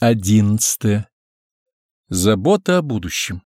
Одиннадцатое. Забота о будущем.